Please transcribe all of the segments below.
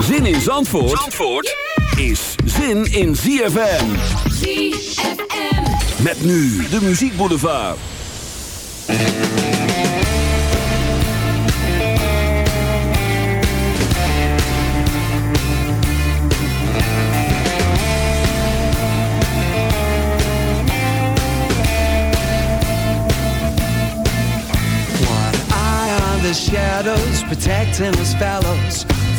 Zin in Zandvoort, Zandvoort is zin in ZFM. ZFM. Met nu de Muziek Boulevard. One eye on the shadows, protecting his fellows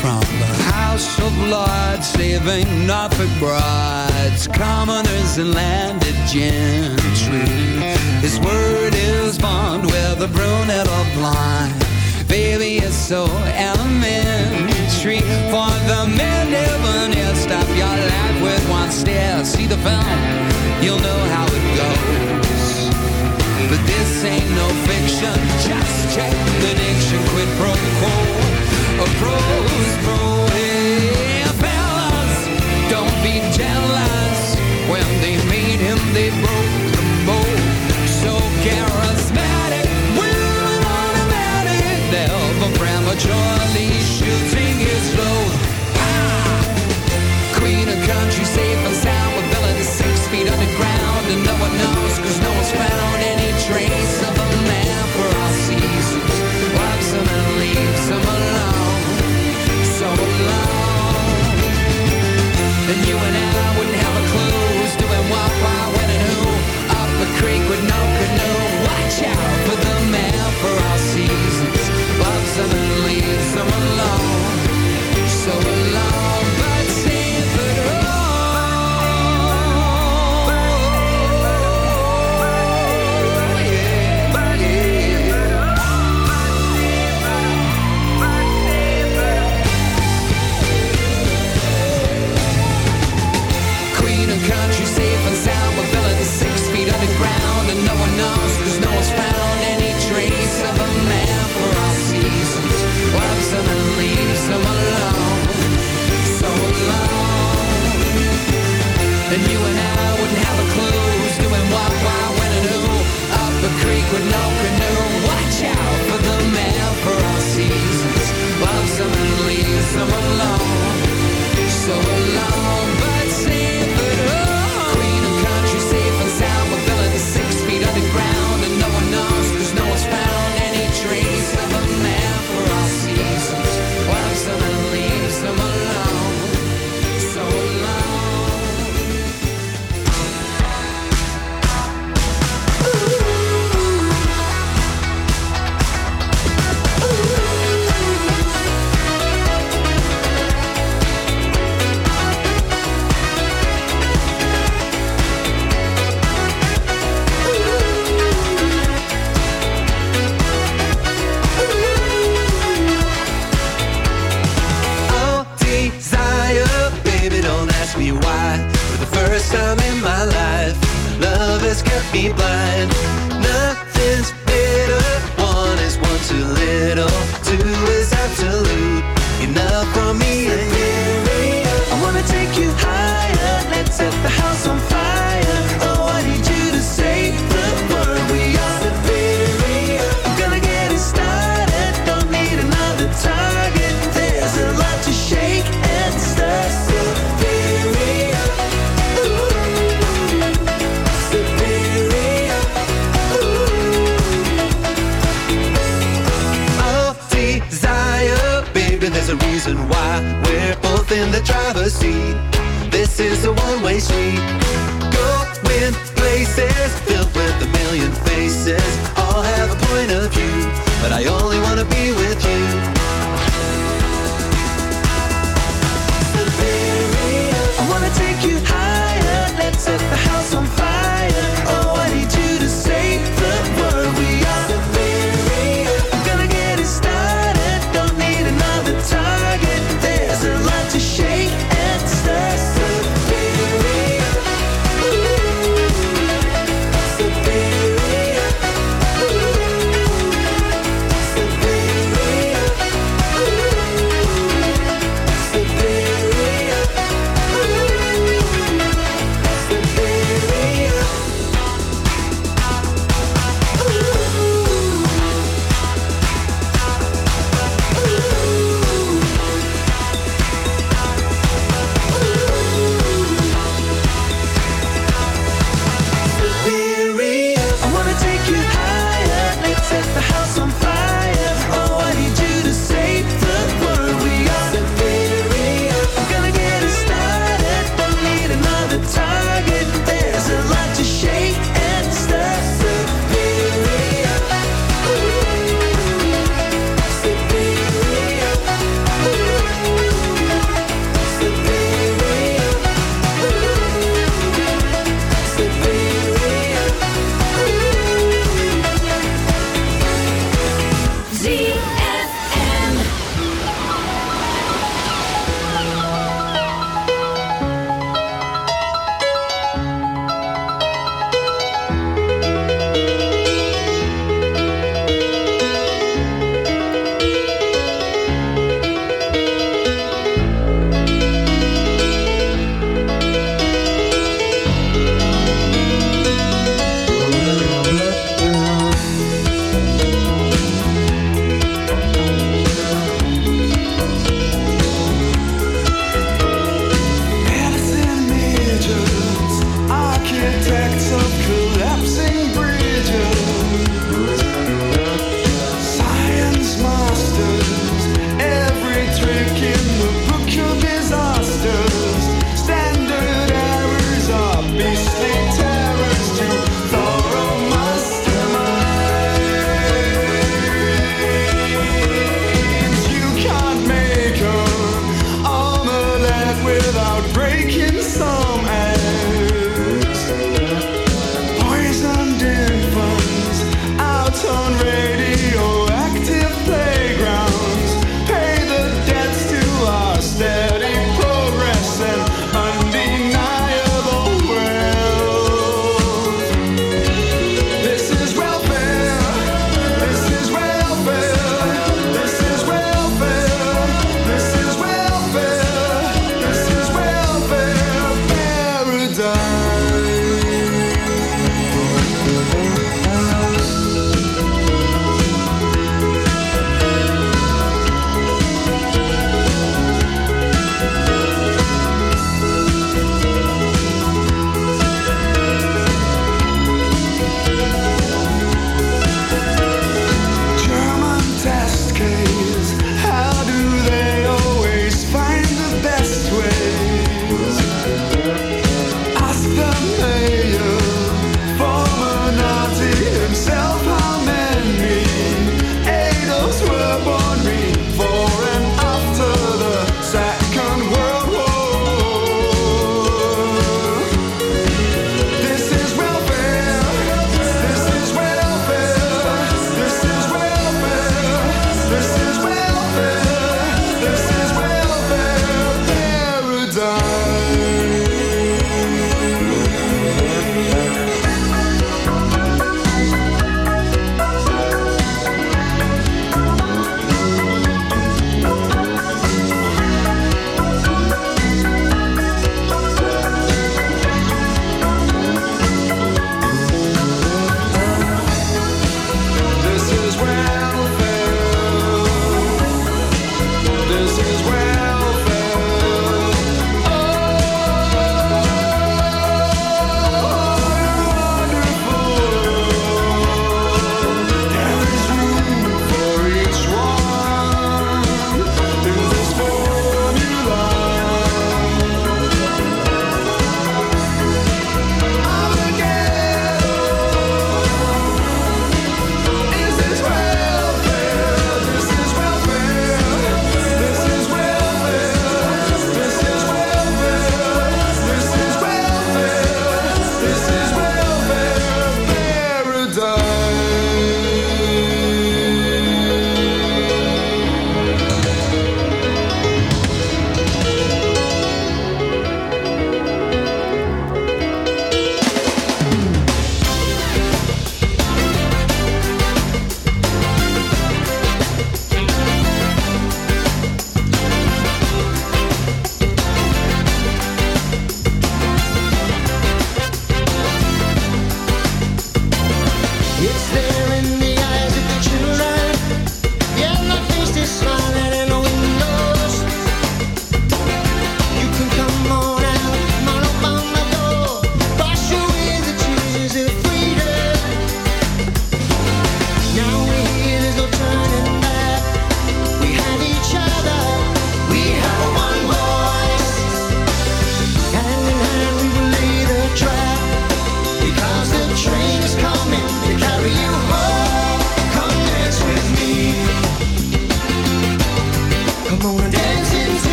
from the house of lords saving Norfolk brides, commoners and landed gentry. His word is bond, a brunette or blind. Baby, it's so elementary. For the millionaire Stop your life with one stare. See the film, you'll know how it goes. But this ain't no fiction Just check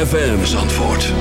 ZFM Zandvoort.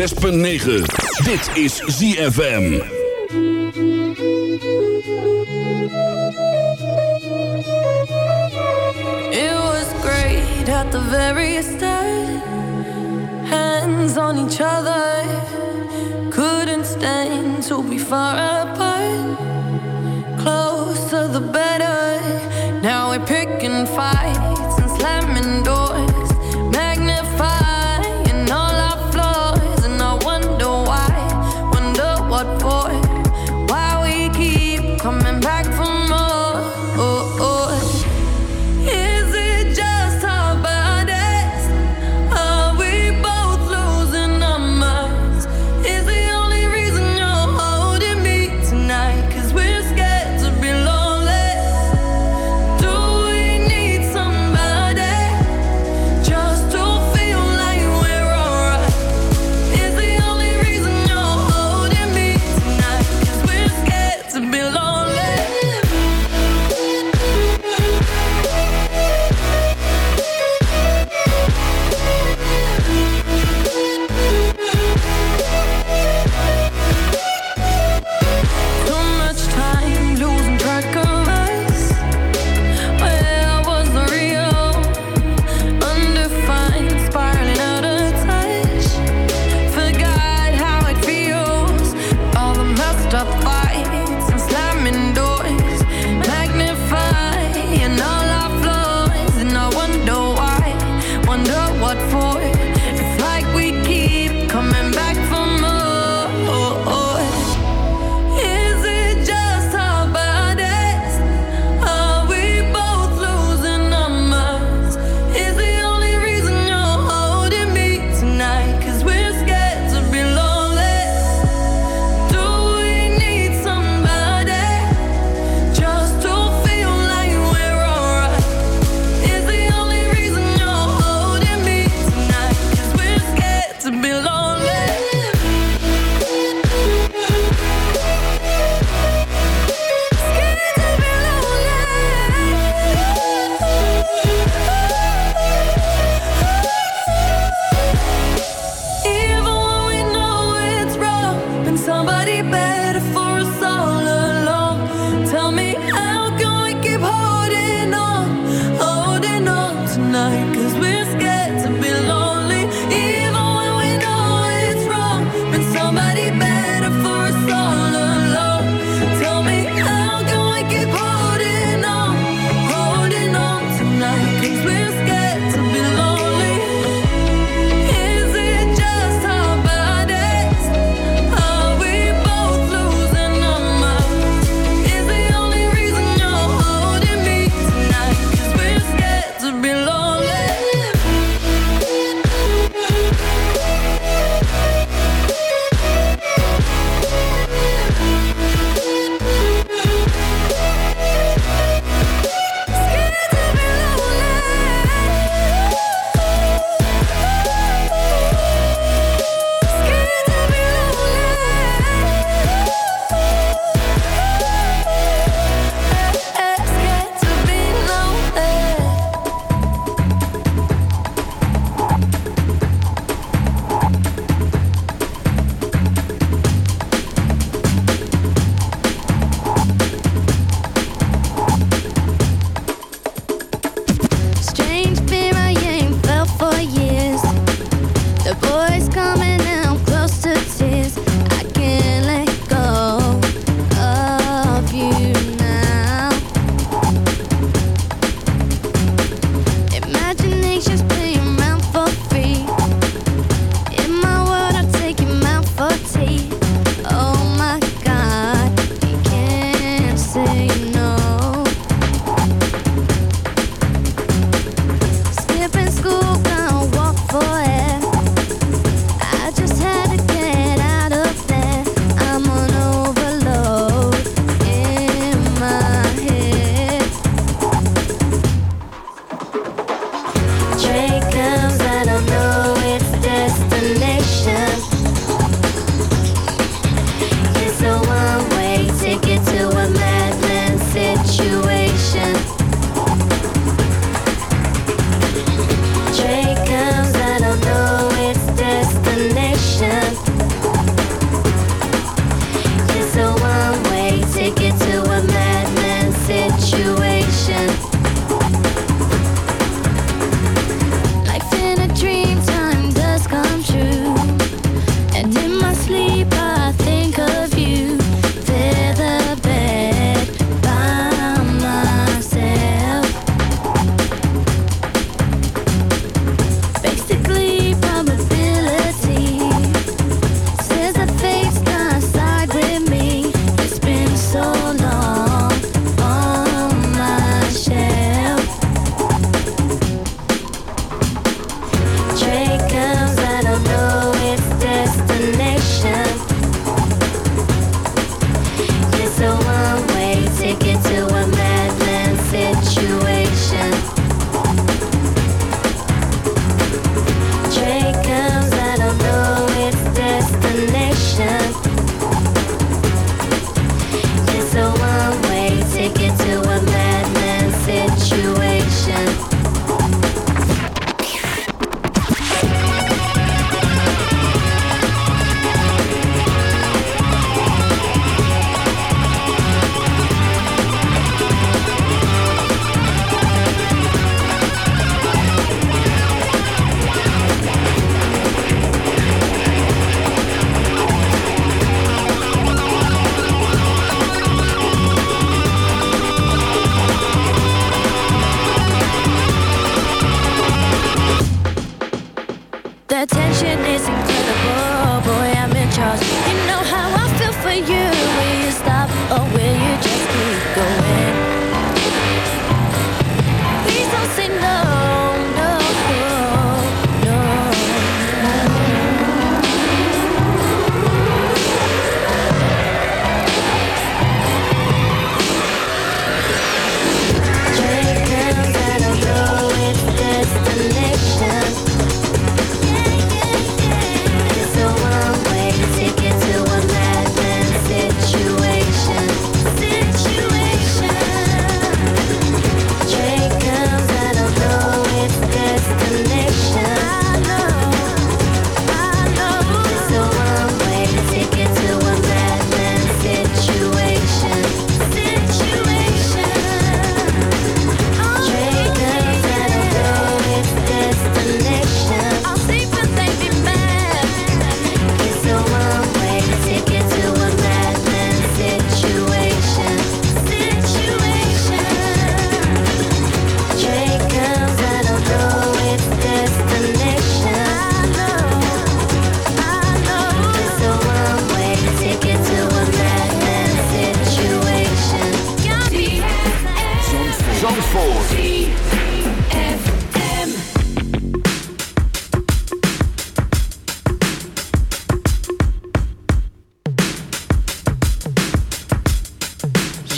106.9. Dit is ZFM. It was great at the very start. Hands on each other. Couldn't stand to be far apart.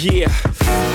Yeah,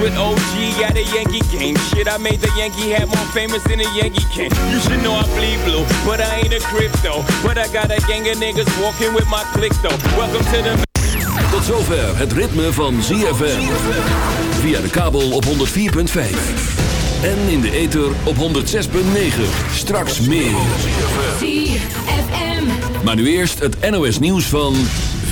With OG at a Yankee game. Shit, I made the Yankee hat more famous than a Yankee can. You should know I bleed blue, but I ain't a crypto. But I got a gang of niggas walking with my click though. Welcome to the. Tot zover het ritme van ZFM. Via de kabel op 104.5. En in de ether op 106.9. Straks meer. Maar nu eerst het NOS nieuws van...